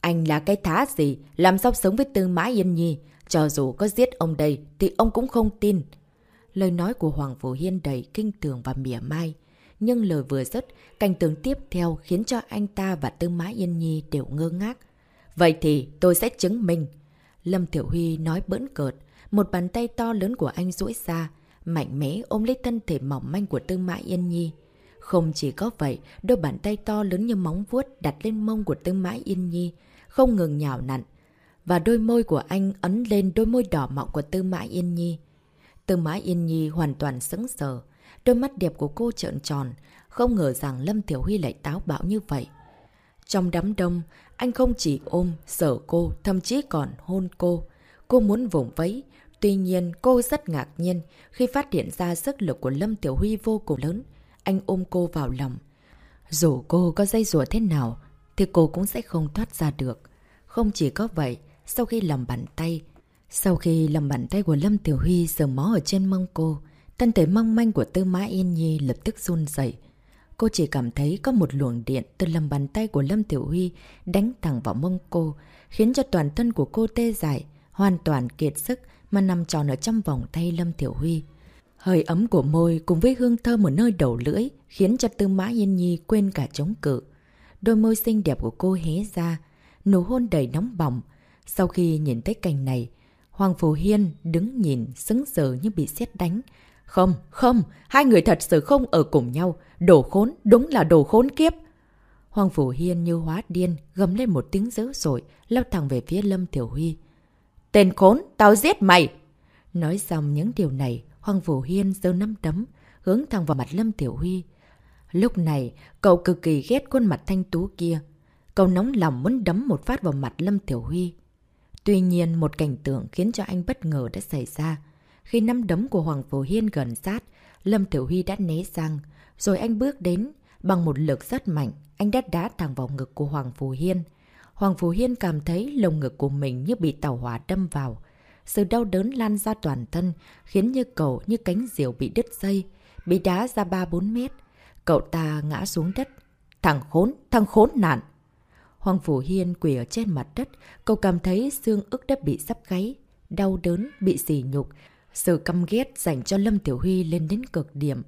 Anh là cái thá gì? Làm sao sống với Tư Mã Yên Nhi? Cho dù có giết ông đây thì ông cũng không tin. Lời nói của Hoàng vũ Hiên đầy kinh tường và mỉa mai. Nhưng lời vừa dứt, cảnh tường tiếp theo khiến cho anh ta và Tư Mã Yên Nhi đều ngơ ngác. Vậy thì tôi sẽ chứng minh. Lâm Tiểu Huy nói bỡn cợt. Một bàn tay to lớn của anh duỗi ra, mạnh mẽ ôm lấy thân thể mỏng manh của Tư Mã Yên Nhi. Không chỉ có vậy, đôi bàn tay to lớn như móng vuốt đặt lên mông của Tư Mã Yên Nhi, không ngừng nhào nặn. Và đôi môi của anh ấn lên đôi môi đỏ mọng của Tư Mã Yên Nhi. Tư Mã Yên Nhi hoàn toàn sững sờ. Đôi mắt đẹp của cô trợn tròn, không ngờ rằng Lâm Tiểu Huy lại táo bạo như vậy. Trong đám đông, anh không chỉ ôm, sở cô, thậm chí còn hôn cô. Cô muốn vùng vấy. Tuy nhiên, cô rất ngạc nhiên khi phát hiện ra sức lực của Lâm Tiểu Huy vô cùng lớn. Anh ôm cô vào lòng. Dù cô có dây rùa thế nào, thì cô cũng sẽ không thoát ra được. Không chỉ có vậy, sau khi lầm bàn tay, sau khi lầm bàn tay của Lâm Tiểu Huy sờ mó ở trên mông cô, thân thể mong manh của Tư Mã Yên Nhi lập tức run dậy. Cô chỉ cảm thấy có một luồng điện từ lòng bàn tay của Lâm Tiểu Huy đánh thẳng vào mông cô, khiến cho toàn thân của cô tê dại, hoàn toàn kiệt sức mà nằm tròn ở trong vòng tay Lâm Tiểu Huy. Hơi ấm của môi cùng với hương thơm ở nơi đầu lưỡi khiến cho Tư Mã Yên Nhi quên cả chống cự. Đôi môi xinh đẹp của cô hé ra, nụ hôn đầy nóng bỏng. Sau khi nhìn thấy cảnh này, Hoàng Phù Hiên đứng nhìn sững sờ như bị sét đánh. Không, không, hai người thật sự không ở cùng nhau. Đồ khốn, đúng là đồ khốn kiếp. Hoàng Phủ Hiên như hóa điên, gầm lên một tiếng dữ dội, lao thẳng về phía Lâm Tiểu Huy. Tên khốn, tao giết mày! Nói xong những điều này, Hoàng Phủ Hiên giơ năm đấm, hướng thẳng vào mặt Lâm Tiểu Huy. Lúc này, cậu cực kỳ ghét khuôn mặt thanh tú kia. Cậu nóng lòng muốn đấm một phát vào mặt Lâm Tiểu Huy. Tuy nhiên, một cảnh tượng khiến cho anh bất ngờ đã xảy ra. Khi năm đấm của Hoàng Phủ Hiên gần sát, Lâm Tiểu Huy đã né sang, rồi anh bước đến, bằng một lực rất mạnh, anh đã đá thẳng vào ngực của Hoàng Vũ Hiên. Hoàng Vũ Hiên cảm thấy lồng ngực của mình như bị tàu hỏa đâm vào. Sự đau đớn lan ra toàn thân, khiến như cậu như cánh diều bị đứt dây, bị đá ra 3-4 mét. Cậu ta ngã xuống đất. Thằng khốn, thằng khốn nạn! Hoàng Phủ Hiên quỳ ở trên mặt đất, cậu cảm thấy xương ức đã bị sắp gáy, đau đớn, bị sỉ nhục. Sự căm ghét dành cho Lâm Tiểu Huy lên đến cực điểm.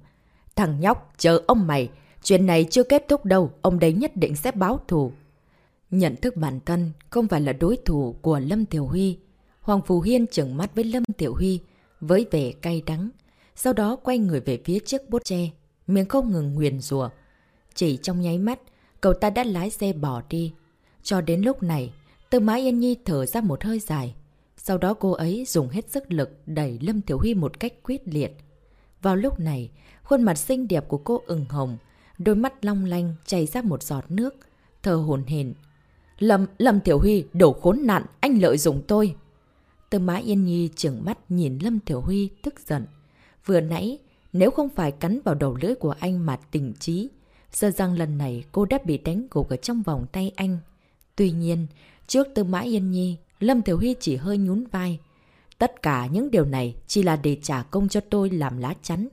Thằng nhóc, chờ ông mày, chuyện này chưa kết thúc đâu, ông đấy nhất định sẽ báo thù. Nhận thức bản thân không phải là đối thủ của Lâm Tiểu Huy. Hoàng Phù Hiên trừng mắt với Lâm Tiểu Huy, với vẻ cay đắng. Sau đó quay người về phía chiếc bốt tre, miệng không ngừng nguyền rùa. Chỉ trong nháy mắt, cậu ta đã lái xe bỏ đi. Cho đến lúc này, Tư Mã Yên Nhi thở ra một hơi dài. Sau đó cô ấy dùng hết sức lực đẩy Lâm Tiểu Huy một cách quyết liệt. Vào lúc này, khuôn mặt xinh đẹp của cô ửng hồng, đôi mắt long lanh chảy ra một giọt nước, thở hồn hền. Lâm, Lâm Tiểu Huy, đổ khốn nạn, anh lợi dụng tôi. Tư Mã Yên Nhi trưởng mắt nhìn Lâm Tiểu Huy tức giận. Vừa nãy, nếu không phải cắn vào đầu lưỡi của anh mà tỉnh trí, sợ rằng lần này cô đã bị đánh gục ở trong vòng tay anh. Tuy nhiên, trước Tư Mã Yên Nhi, Lâm Tiểu Huy chỉ hơi nhún vai. Tất cả những điều này chỉ là để trả công cho tôi làm lá chắn.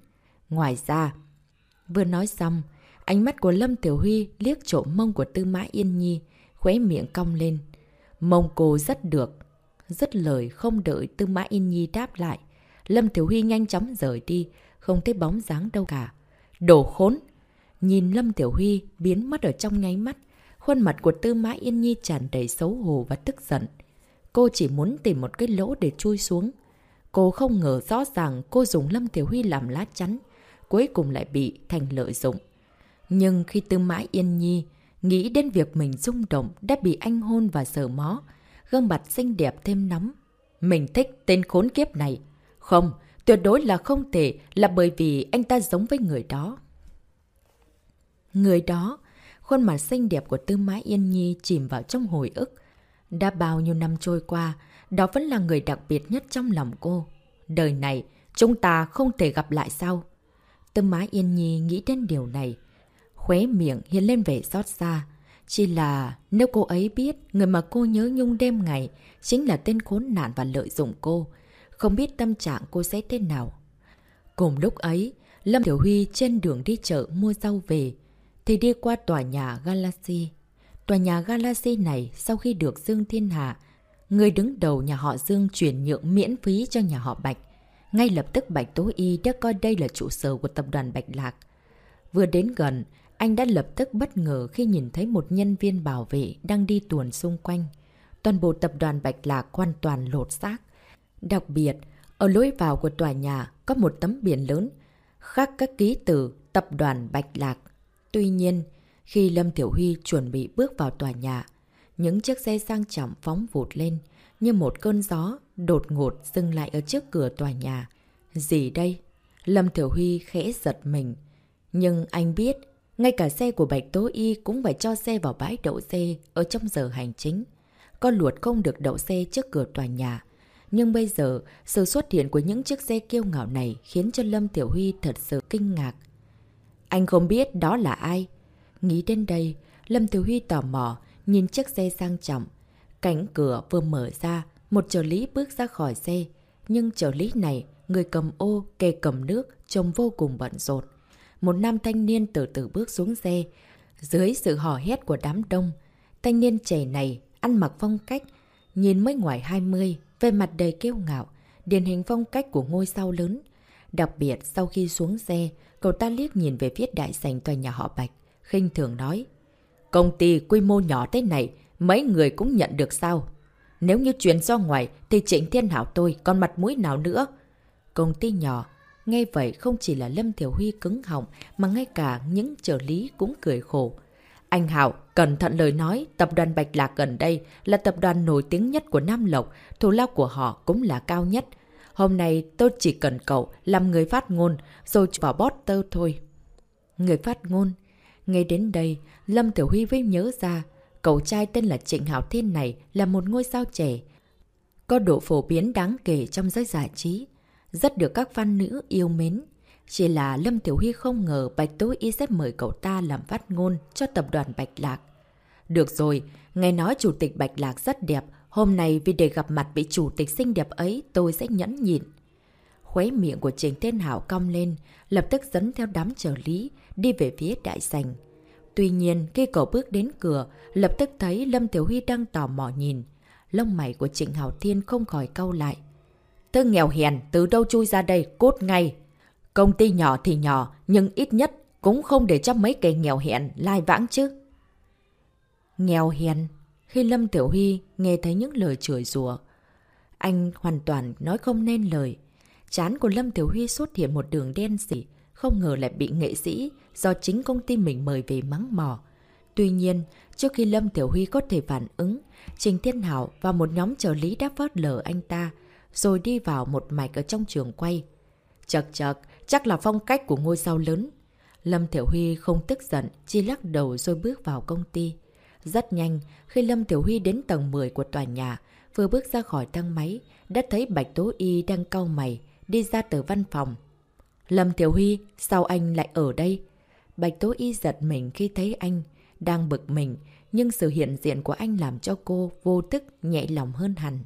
Ngoài ra, vừa nói xong, Ánh mắt của Lâm Tiểu Huy liếc trộm mông của Tư Mã Yên Nhi, khóe miệng cong lên. Mông cô rất được. Rất lời không đợi Tư Mã Yên Nhi đáp lại. Lâm Tiểu Huy nhanh chóng rời đi, không thấy bóng dáng đâu cả. Đồ khốn! Nhìn Lâm Tiểu Huy biến mất ở trong nháy mắt, khuôn mặt của Tư Mã Yên Nhi tràn đầy xấu hổ và tức giận. Cô chỉ muốn tìm một cái lỗ để chui xuống. Cô không ngờ rõ ràng cô dùng Lâm Tiểu Huy làm lá chắn, cuối cùng lại bị thành lợi dụng. Nhưng khi Tư Mã Yên Nhi nghĩ đến việc mình rung động đã bị anh hôn và sờ mó, gương mặt xinh đẹp thêm nóng. Mình thích tên khốn kiếp này. Không, tuyệt đối là không thể là bởi vì anh ta giống với người đó. Người đó, khuôn mặt xinh đẹp của Tư Mã Yên Nhi chìm vào trong hồi ức. Đã bao nhiêu năm trôi qua, đó vẫn là người đặc biệt nhất trong lòng cô. Đời này, chúng ta không thể gặp lại sao? Tư Mã Yên Nhi nghĩ đến điều này. Khóe miệng hiện lên vẻ xót xa. Chỉ là nếu cô ấy biết người mà cô nhớ nhung đêm ngày chính là tên khốn nạn và lợi dụng cô, không biết tâm trạng cô sẽ thế nào. Cùng lúc ấy, Lâm Tiểu Huy trên đường đi chợ mua rau về, thì đi qua tòa nhà Galaxy. Tòa nhà Galaxy này sau khi được Dương Thiên Hạ, người đứng đầu nhà họ Dương chuyển nhượng miễn phí cho nhà họ Bạch. Ngay lập tức Bạch Tố Y đã coi đây là trụ sở của tập đoàn Bạch Lạc. Vừa đến gần, anh đã lập tức bất ngờ khi nhìn thấy một nhân viên bảo vệ đang đi tuần xung quanh. Toàn bộ tập đoàn Bạch Lạc hoàn toàn lột xác. Đặc biệt, ở lối vào của tòa nhà có một tấm biển lớn, khắc các ký từ tập đoàn Bạch Lạc. Tuy nhiên, khi Lâm Tiểu Huy chuẩn bị bước vào tòa nhà, những chiếc xe sang trọng phóng vụt lên, như một cơn gió đột ngột dừng lại ở trước cửa tòa nhà. Gì đây? Lâm Tiểu Huy khẽ giật mình. Nhưng anh biết, ngay cả xe của Bạch Tố Y cũng phải cho xe vào bãi đậu xe ở trong giờ hành chính. Con luật không được đậu xe trước cửa tòa nhà. Nhưng bây giờ, sự xuất hiện của những chiếc xe kiêu ngạo này khiến cho Lâm Tiểu Huy thật sự kinh ngạc. Anh không biết đó là ai. Nghĩ đến đây, Lâm Tiểu Huy tò mò, nhìn chiếc xe sang trọng. Cánh cửa vừa mở ra, một trợ lý bước ra khỏi xe. Nhưng trợ lý này, người cầm ô, kề cầm nước, trông vô cùng bận rộn. Một nam thanh niên từ từ bước xuống xe. Dưới sự hò hét của đám đông, thanh niên trẻ này ăn mặc phong cách, nhìn mới ngoài 20, về mặt đầy kiêu ngạo, điển hình phong cách của ngôi sao lớn. Đặc biệt sau khi xuống xe, cậu ta liếc nhìn về phía đại sảnh tòa nhà họ Bạch, khinh thường nói. Công ty quy mô nhỏ thế này, mấy người cũng nhận được sao? Nếu như chuyển do ngoài thì Trịnh Thiên Hảo tôi còn mặt mũi nào nữa? Công ty nhỏ, nghe vậy không chỉ là Lâm Thiểu Huy cứng họng mà ngay cả những trợ lý cũng cười khổ. Anh Hảo, cẩn thận lời nói, tập đoàn Bạch Lạc gần đây là tập đoàn nổi tiếng nhất của Nam Lộc, thù lao của họ cũng là cao nhất. Hôm nay tôi chỉ cần cậu làm người phát ngôn rồi vào bót tơ thôi. Người phát ngôn. Ngay đến đây, Lâm Tiểu Huy mới nhớ ra, cậu trai tên là Trịnh Hảo Thiên này là một ngôi sao trẻ. Có độ phổ biến đáng kể trong giới giải trí, rất được các fan nữ yêu mến. Chỉ là Lâm Tiểu Huy không ngờ Bạch Tố Y sẽ mời cậu ta làm phát ngôn cho tập đoàn Bạch Lạc. Được rồi, nghe nói chủ tịch Bạch Lạc rất đẹp, hôm nay vì để gặp mặt vị chủ tịch xinh đẹp ấy tôi sẽ nhẫn nhịn. Khuấy miệng của Trình Thiên Hảo cong lên, lập tức dẫn theo đám trợ lý, đi về phía đại sành. Tuy nhiên, khi cậu bước đến cửa, lập tức thấy Lâm Tiểu Huy đang tò mò nhìn. Lông mày của Trịnh Hảo Thiên không khỏi câu lại. Tớ nghèo hèn, từ đâu chui ra đây, cốt ngay. Công ty nhỏ thì nhỏ, nhưng ít nhất cũng không để cho mấy kẻ nghèo hèn lai vãng chứ. Nghèo hèn. Khi Lâm Tiểu Huy nghe thấy những lời chửi rủa anh hoàn toàn nói không nên lời. Chán của Lâm Tiểu Huy xuất hiện một đường đen xỉ, không ngờ lại bị nghệ sĩ do chính công ty mình mời về mắng mò. Tuy nhiên, trước khi Lâm Tiểu Huy có thể phản ứng, Trình Thiên Hảo và một nhóm trợ lý đã vớt lờ anh ta, rồi đi vào một mạch ở trong trường quay. Chật chật, chắc là phong cách của ngôi sao lớn. Lâm Tiểu Huy không tức giận, chỉ lắc đầu rồi bước vào công ty. Rất nhanh, khi Lâm Tiểu Huy đến tầng 10 của tòa nhà, vừa bước ra khỏi thang máy, đã thấy Bạch Tố Y đang cau mày, đi ra từ văn phòng. Lâm Tiểu Huy, sao anh lại ở đây? Bạch Tố Y giật mình khi thấy anh, đang bực mình, nhưng sự hiện diện của anh làm cho cô vô tức nhẹ lòng hơn hẳn.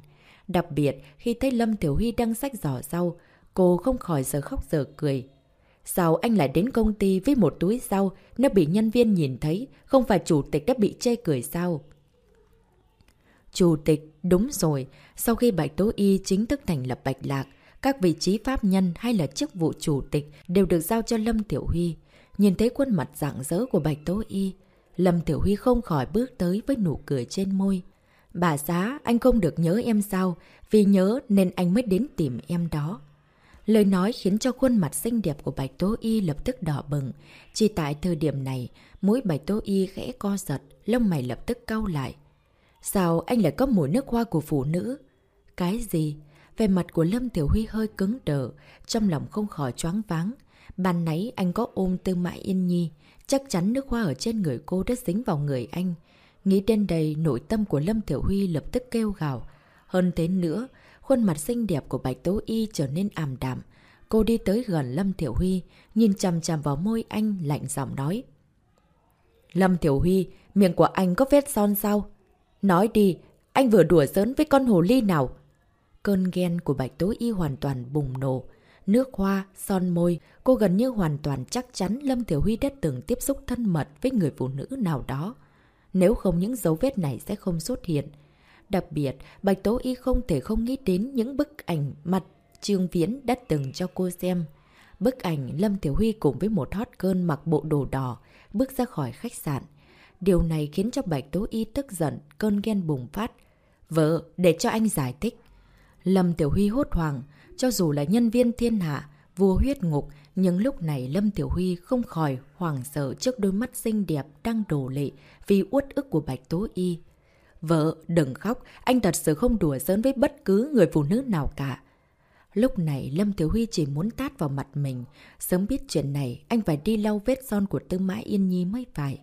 Đặc biệt khi thấy Lâm Tiểu Huy đang sách giỏ rau, cô không khỏi giờ khóc giờ cười. Sao anh lại đến công ty với một túi rau, nó bị nhân viên nhìn thấy, không phải chủ tịch đã bị chê cười sao? Chủ tịch, đúng rồi, sau khi Bạch Tố Y chính thức thành lập Bạch Lạc, các vị trí pháp nhân hay là chức vụ chủ tịch đều được giao cho Lâm Tiểu Huy. Nhìn thấy khuôn mặt rạng rỡ của Bạch Tố Y, Lâm Tiểu Huy không khỏi bước tới với nụ cười trên môi. Bà giá, anh không được nhớ em sao? Vì nhớ nên anh mới đến tìm em đó. Lời nói khiến cho khuôn mặt xinh đẹp của Bạch Tố Y lập tức đỏ bừng. Chỉ tại thời điểm này, mũi Bạch Tố Y khẽ co giật, lông mày lập tức cau lại. Sao anh lại có mùi nước hoa của phụ nữ? Cái gì? Về mặt của Lâm Tiểu Huy hơi cứng đờ, trong lòng không khỏi choáng váng. Ban nãy anh có ôm Tư Mại Yên Nhi, chắc chắn nước hoa ở trên người cô đã dính vào người anh. Nghĩ đến đây, nội tâm của Lâm Tiểu Huy lập tức kêu gào. Hơn thế nữa, khuôn mặt xinh đẹp của Bạch Tố Y trở nên ảm đạm. Cô đi tới gần Lâm Tiểu Huy, nhìn chằm chằm vào môi anh lạnh giọng nói. Lâm Tiểu Huy, miệng của anh có vết son sao? Nói đi, anh vừa đùa giỡn với con hồ ly nào? Cơn ghen của Bạch Tố Y hoàn toàn bùng nổ. Nước hoa, son môi, cô gần như hoàn toàn chắc chắn Lâm Tiểu Huy đã từng tiếp xúc thân mật với người phụ nữ nào đó. Nếu không những dấu vết này sẽ không xuất hiện. Đặc biệt, Bạch Tố Y không thể không nghĩ đến những bức ảnh mặt Trương Viễn đã từng cho cô xem. Bức ảnh Lâm Tiểu Huy cùng với một hot cơn mặc bộ đồ đỏ bước ra khỏi khách sạn. Điều này khiến cho Bạch Tố Y tức giận, cơn ghen bùng phát. Vợ, để cho anh giải thích. Lâm Tiểu Huy hốt hoảng, cho dù là nhân viên thiên hạ, vua huyết ngục, nhưng lúc này Lâm Tiểu Huy không khỏi hoảng sợ trước đôi mắt xinh đẹp đang đổ lệ vì uất ức của Bạch Tố Y. Vợ, đừng khóc, anh thật sự không đùa giỡn với bất cứ người phụ nữ nào cả. Lúc này Lâm Tiểu Huy chỉ muốn tát vào mặt mình. Sớm biết chuyện này, anh phải đi lau vết son của Tư Mã Yên Nhi mới phải.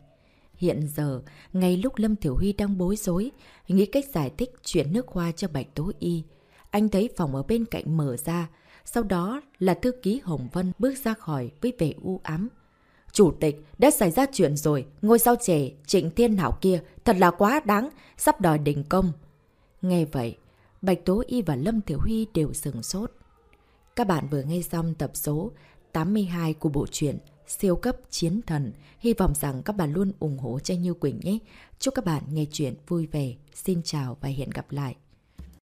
Hiện giờ, ngay lúc Lâm Tiểu Huy đang bối rối, nghĩ cách giải thích chuyện nước hoa cho Bạch Tố Y. Anh thấy phòng ở bên cạnh mở ra, sau đó là thư ký Hồng Vân bước ra khỏi với vẻ u ám. Chủ tịch, đã xảy ra chuyện rồi, ngôi sao trẻ, trịnh thiên hảo kia, thật là quá đáng, sắp đòi đình công. Nghe vậy, Bạch Tố Y và Lâm Tiểu Huy đều sừng sốt. Các bạn vừa nghe xong tập số 82 của bộ truyện Siêu cấp chiến thần. Hy vọng rằng các bạn luôn ủng hộ cho Như Quỳnh nhé. Chúc các bạn nghe chuyện vui vẻ. Xin chào và hẹn gặp lại.